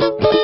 Thank you.